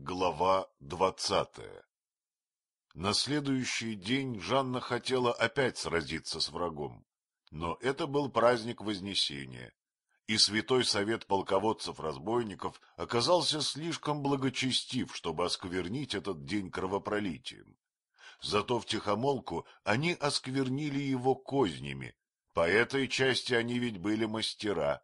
Глава двадцатая На следующий день Жанна хотела опять сразиться с врагом, но это был праздник Вознесения, и святой совет полководцев-разбойников оказался слишком благочестив, чтобы осквернить этот день кровопролитием. Зато втихомолку они осквернили его кознями, по этой части они ведь были мастера,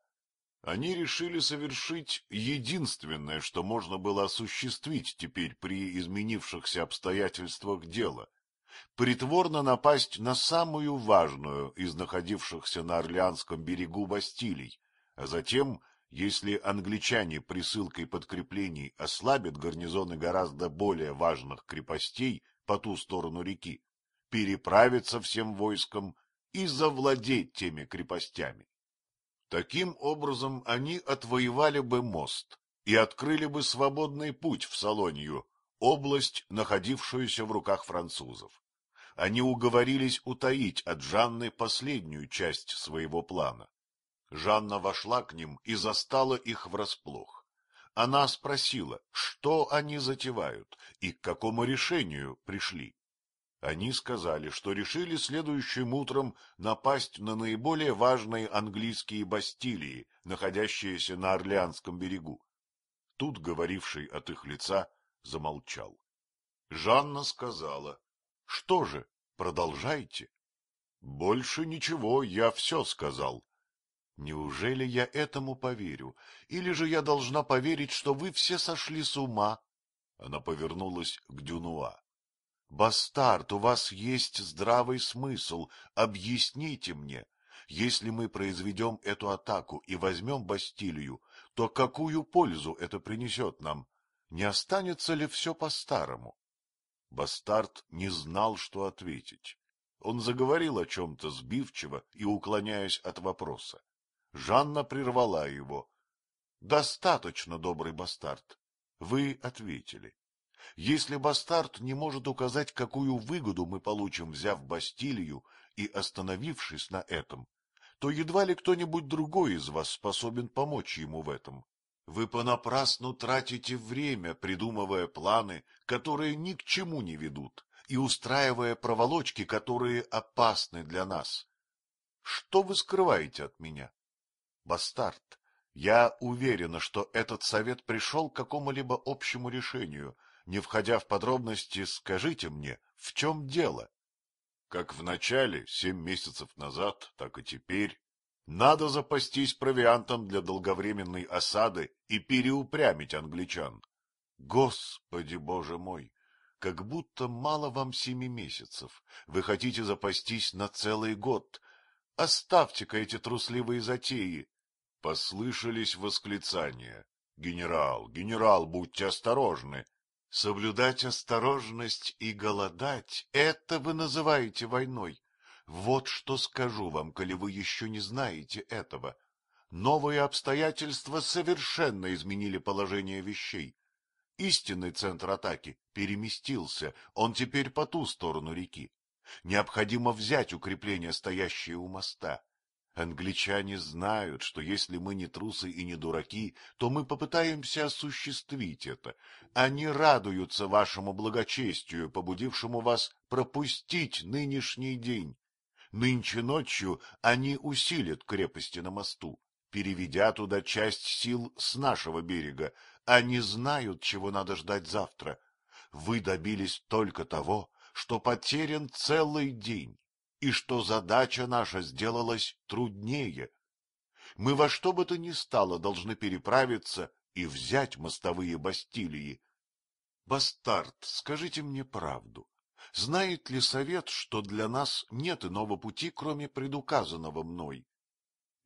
они решили совершить единственное, что можно было осуществить теперь при изменившихся обстоятельствах дела — притворно напасть на самую важную из находившихся на Орлеанском берегу Бастилий, а затем, если англичане присылкой подкреплений ослабят гарнизоны гораздо более важных крепостей по ту сторону реки, переправиться всем войском и завладеть теми крепостями. Таким образом они отвоевали бы мост и открыли бы свободный путь в Салонию, область, находившуюся в руках французов. Они уговорились утаить от Жанны последнюю часть своего плана. Жанна вошла к ним и застала их врасплох. Она спросила, что они затевают и к какому решению пришли. Они сказали, что решили следующим утром напасть на наиболее важные английские бастилии, находящиеся на Орлеанском берегу. Тут говоривший от их лица замолчал. Жанна сказала, — Что же, продолжайте. — Больше ничего, я все сказал. — Неужели я этому поверю? Или же я должна поверить, что вы все сошли с ума? Она повернулась к Дюнуа. Бастард, у вас есть здравый смысл. Объясните мне, если мы произведем эту атаку и возьмем Бастилию, то какую пользу это принесет нам? Не останется ли все по-старому? Бастард не знал, что ответить. Он заговорил о чем-то сбивчиво и уклоняясь от вопроса. Жанна прервала его. — Достаточно, добрый бастард. Вы ответили. Если бастард не может указать, какую выгоду мы получим, взяв Бастилию и остановившись на этом, то едва ли кто-нибудь другой из вас способен помочь ему в этом. Вы понапрасну тратите время, придумывая планы, которые ни к чему не ведут, и устраивая проволочки, которые опасны для нас. Что вы скрываете от меня? Бастард, я уверена, что этот совет пришел к какому-либо общему решению, не входя в подробности, скажите мне, в чем дело? Как в начале, семь месяцев назад, так и теперь, надо запастись провиантом для долговременной осады и переупрямить англичан. Господи, боже мой! Как будто мало вам семи месяцев. Вы хотите запастись на целый год. Оставьте-ка эти трусливые затеи. Послышались восклицания. Генерал, генерал, будьте осторожны. Соблюдать осторожность и голодать — это вы называете войной. Вот что скажу вам, коли вы еще не знаете этого. Новые обстоятельства совершенно изменили положение вещей. Истинный центр атаки переместился, он теперь по ту сторону реки. Необходимо взять укрепления, стоящие у моста. Англичане знают, что если мы не трусы и не дураки, то мы попытаемся осуществить это. Они радуются вашему благочестию, побудившему вас пропустить нынешний день. Нынче ночью они усилят крепости на мосту, переведя туда часть сил с нашего берега. Они знают, чего надо ждать завтра. Вы добились только того, что потерян целый день и что задача наша сделалась труднее. Мы во что бы то ни стало должны переправиться и взять мостовые Бастилии. Бастард, скажите мне правду. Знает ли совет, что для нас нет иного пути, кроме предуказанного мной?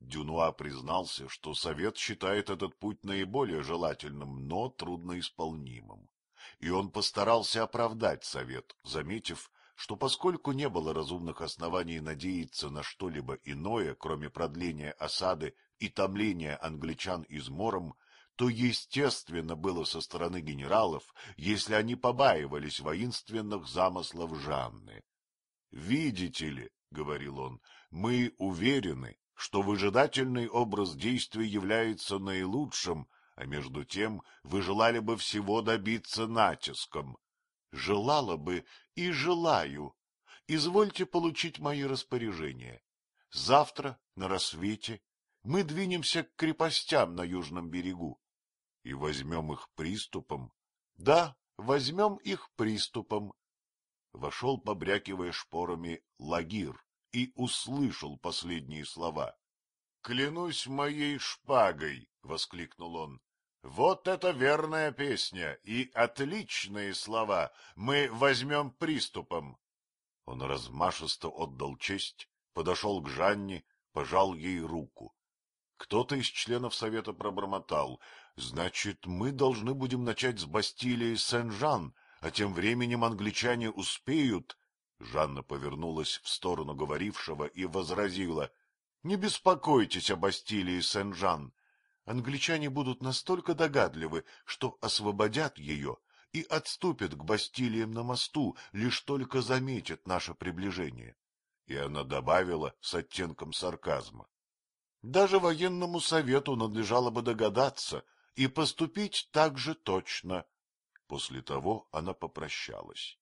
Дюнуа признался, что совет считает этот путь наиболее желательным, но трудноисполнимым. И он постарался оправдать совет, заметив, что поскольку не было разумных оснований надеяться на что-либо иное, кроме продления осады и томления англичан измором, то естественно было со стороны генералов, если они побаивались воинственных замыслов Жанны. — Видите ли, — говорил он, — мы уверены, что выжидательный образ действий является наилучшим, а между тем вы желали бы всего добиться натиском. Желала бы и желаю. Извольте получить мои распоряжения. Завтра на рассвете мы двинемся к крепостям на южном берегу. И возьмем их приступом? Да, возьмем их приступом. Вошел, побрякивая шпорами, Лагир и услышал последние слова. — Клянусь моей шпагой! — воскликнул он. — Вот это верная песня и отличные слова! Мы возьмем приступом! Он размашисто отдал честь, подошел к Жанне, пожал ей руку. Кто-то из членов совета пробормотал. Значит, мы должны будем начать с Бастилии Сен-Жан, а тем временем англичане успеют. Жанна повернулась в сторону говорившего и возразила. — Не беспокойтесь о Бастилии Сен-Жан. Англичане будут настолько догадливы, что освободят ее и отступят к Бастилиям на мосту, лишь только заметят наше приближение. И она добавила с оттенком сарказма. Даже военному совету надлежало бы догадаться и поступить так же точно. После того она попрощалась.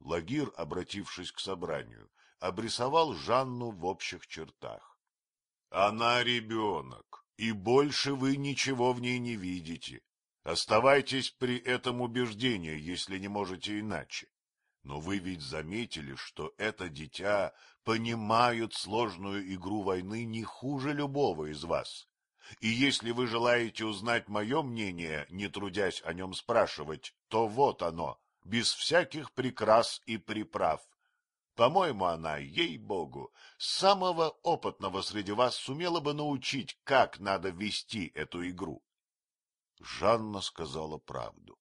Лагир, обратившись к собранию, обрисовал Жанну в общих чертах. — Она ребенок, и больше вы ничего в ней не видите. Оставайтесь при этом убеждении, если не можете иначе. Но вы ведь заметили, что это дитя понимает сложную игру войны не хуже любого из вас. И если вы желаете узнать мое мнение, не трудясь о нем спрашивать, то вот оно, без всяких прикрас и приправ. По-моему, она, ей-богу, самого опытного среди вас сумела бы научить, как надо вести эту игру. Жанна сказала правду.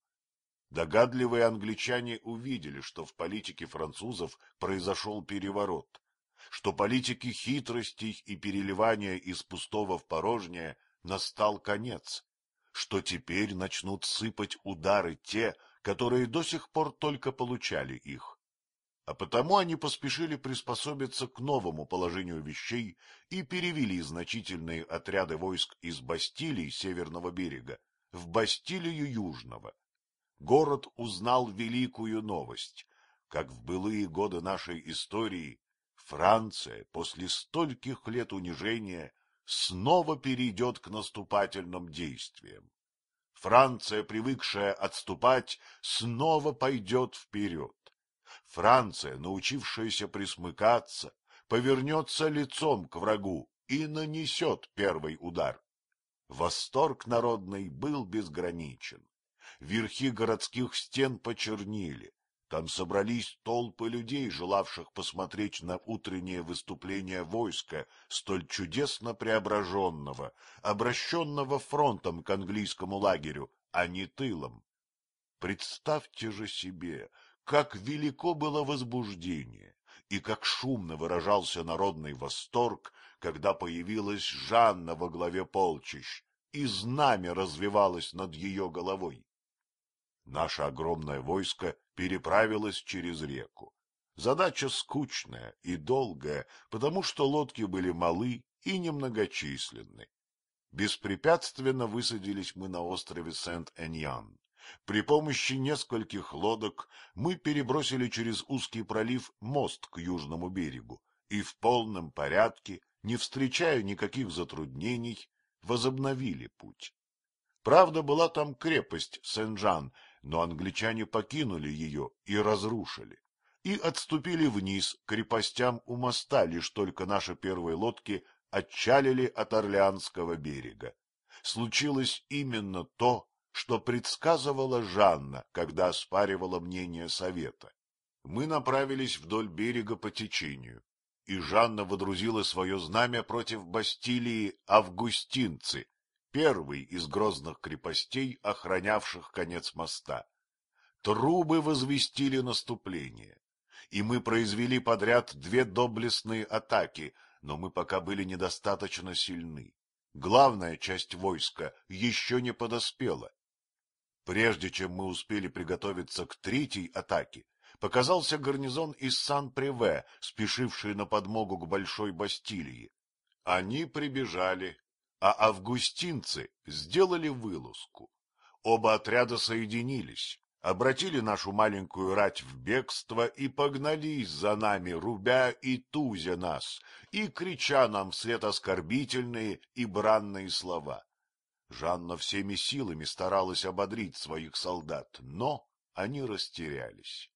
Догадливые англичане увидели, что в политике французов произошел переворот, что политике хитростей и переливания из пустого в порожнее настал конец, что теперь начнут сыпать удары те, которые до сих пор только получали их. А потому они поспешили приспособиться к новому положению вещей и перевели значительные отряды войск из Бастилии северного берега в Бастилию южного город узнал великую новость. Как в былые годы нашей истории, Франция после стольких лет унижения снова перейдет к наступательным действиям. Франция, привыкшая отступать, снова пойдет вперед. Франция, научившаяся присмыкаться, повернется лицом к врагу и нанесет первый удар. Восторг народный был безграничен верхи городских стен почернели. Там собрались толпы людей, желавших посмотреть на утреннее выступление войска, столь чудесно преображенного, обращенного фронтом к английскому лагерю, а не тылом. Представьте же себе, как велико было возбуждение и как шумно выражался народный восторг, когда появилась Жанна во главе полчищ, и знамя развивалось над ее головой. Наше огромное войско переправилось через реку. Задача скучная и долгая, потому что лодки были малы и немногочисленны. Беспрепятственно высадились мы на острове Сент-Эньян. При помощи нескольких лодок мы перебросили через узкий пролив мост к южному берегу и в полном порядке, не встречая никаких затруднений, возобновили путь. Правда, была там крепость Сен-Жан, но англичане покинули ее и разрушили, и отступили вниз к крепостям у моста, лишь только наши первые лодки отчалили от Орлеанского берега. Случилось именно то, что предсказывала Жанна, когда оспаривала мнение совета. Мы направились вдоль берега по течению, и Жанна водрузила свое знамя против Бастилии Августинцы, первый из грозных крепостей, охранявших конец моста. Трубы возвестили наступление, и мы произвели подряд две доблестные атаки, но мы пока были недостаточно сильны. Главная часть войска еще не подоспела. Прежде чем мы успели приготовиться к третьей атаке, показался гарнизон из Сан-Приве, спешивший на подмогу к Большой Бастилии. Они прибежали а августинцы сделали вылазку. Оба отряда соединились, обратили нашу маленькую рать в бегство и погнались за нами, рубя и тузя нас, и крича нам вслед оскорбительные и бранные слова. Жанна всеми силами старалась ободрить своих солдат, но они растерялись.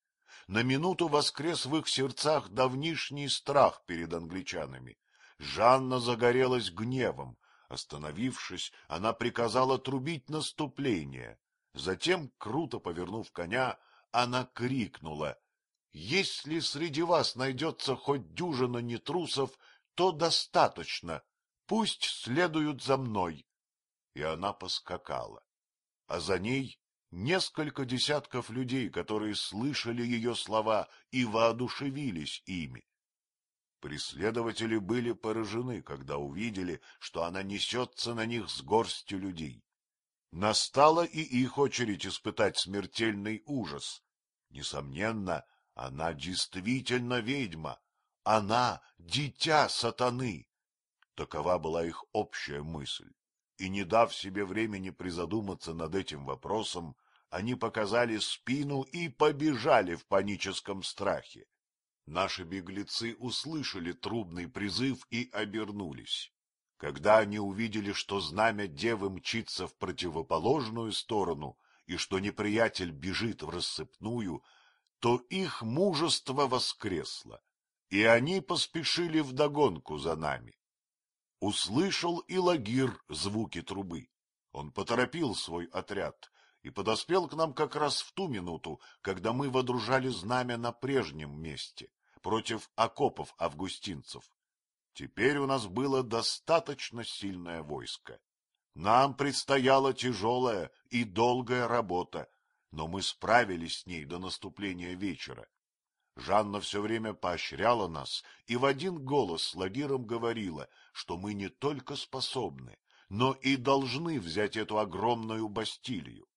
На минуту воскрес в их сердцах давнишний страх перед англичанами. Жанна загорелась гневом. Остановившись, она приказала трубить наступление. Затем, круто повернув коня, она крикнула. — Если среди вас найдется хоть дюжина нетрусов, то достаточно. Пусть следуют за мной. И она поскакала. А за ней несколько десятков людей, которые слышали ее слова и воодушевились ими. Преследователи были поражены, когда увидели, что она несется на них с горстью людей. Настала и их очередь испытать смертельный ужас. Несомненно, она действительно ведьма. Она — дитя сатаны. Такова была их общая мысль. И, не дав себе времени призадуматься над этим вопросом, они показали спину и побежали в паническом страхе. Наши беглецы услышали трубный призыв и обернулись. Когда они увидели, что знамя девы мчится в противоположную сторону и что неприятель бежит в рассыпную, то их мужество воскресло, и они поспешили вдогонку за нами. Услышал и Лагир звуки трубы. Он поторопил свой отряд и подоспел к нам как раз в ту минуту, когда мы водружали знамя на прежнем месте, против окопов августинцев. Теперь у нас было достаточно сильное войско. Нам предстояла тяжелая и долгая работа, но мы справились с ней до наступления вечера. Жанна все время поощряла нас и в один голос с Лагиром говорила, что мы не только способны, но и должны взять эту огромную Бастилию.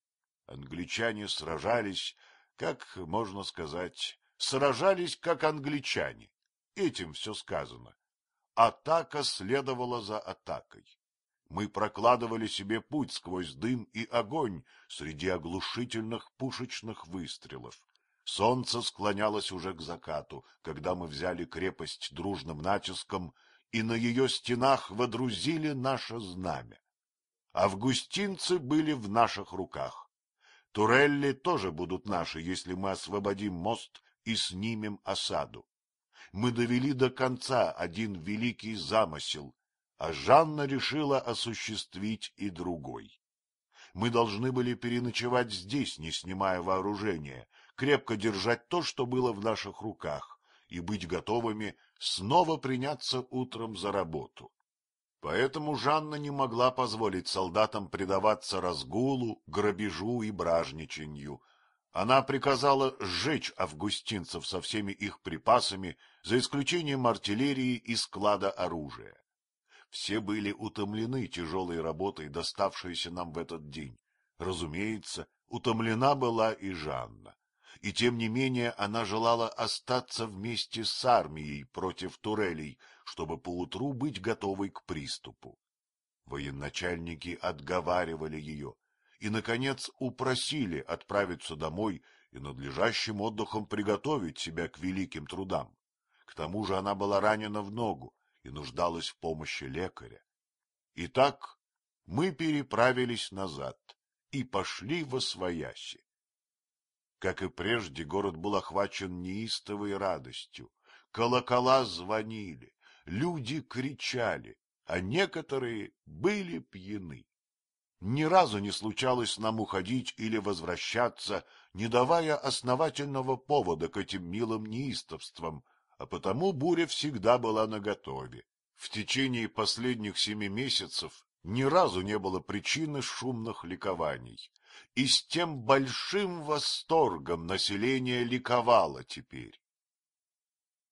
Англичане сражались, как можно сказать, сражались как англичане. Этим все сказано. Атака следовала за атакой. Мы прокладывали себе путь сквозь дым и огонь среди оглушительных пушечных выстрелов. Солнце склонялось уже к закату, когда мы взяли крепость дружным натиском и на ее стенах водрузили наше знамя. Августинцы были в наших руках. Турелли тоже будут наши, если мы освободим мост и снимем осаду мы довели до конца один великий замысел, а Жанна решила осуществить и другой. Мы должны были переночевать здесь, не снимая вооружения, крепко держать то, что было в наших руках, и быть готовыми снова приняться утром за работу. Поэтому Жанна не могла позволить солдатам предаваться разгулу, грабежу и бражничанью, она приказала сжечь августинцев со всеми их припасами, за исключением артиллерии и склада оружия. Все были утомлены тяжелой работой, доставшейся нам в этот день. Разумеется, утомлена была и Жанна. И тем не менее она желала остаться вместе с армией против турелей, чтобы поутру быть готовой к приступу. Военачальники отговаривали ее, и, наконец, упросили отправиться домой и надлежащим отдыхом приготовить себя к великим трудам. К тому же она была ранена в ногу и нуждалась в помощи лекаря. Итак, мы переправились назад и пошли во свояси. Как и прежде, город был охвачен неистовой радостью. Колокола звонили, люди кричали, а некоторые были пьяны. Ни разу не случалось нам уходить или возвращаться, не давая основательного повода к этим милым неистовствам, а потому буря всегда была наготове. В течение последних семи месяцев ни разу не было причины шумных ликований, и с тем большим восторгом население ликовало теперь.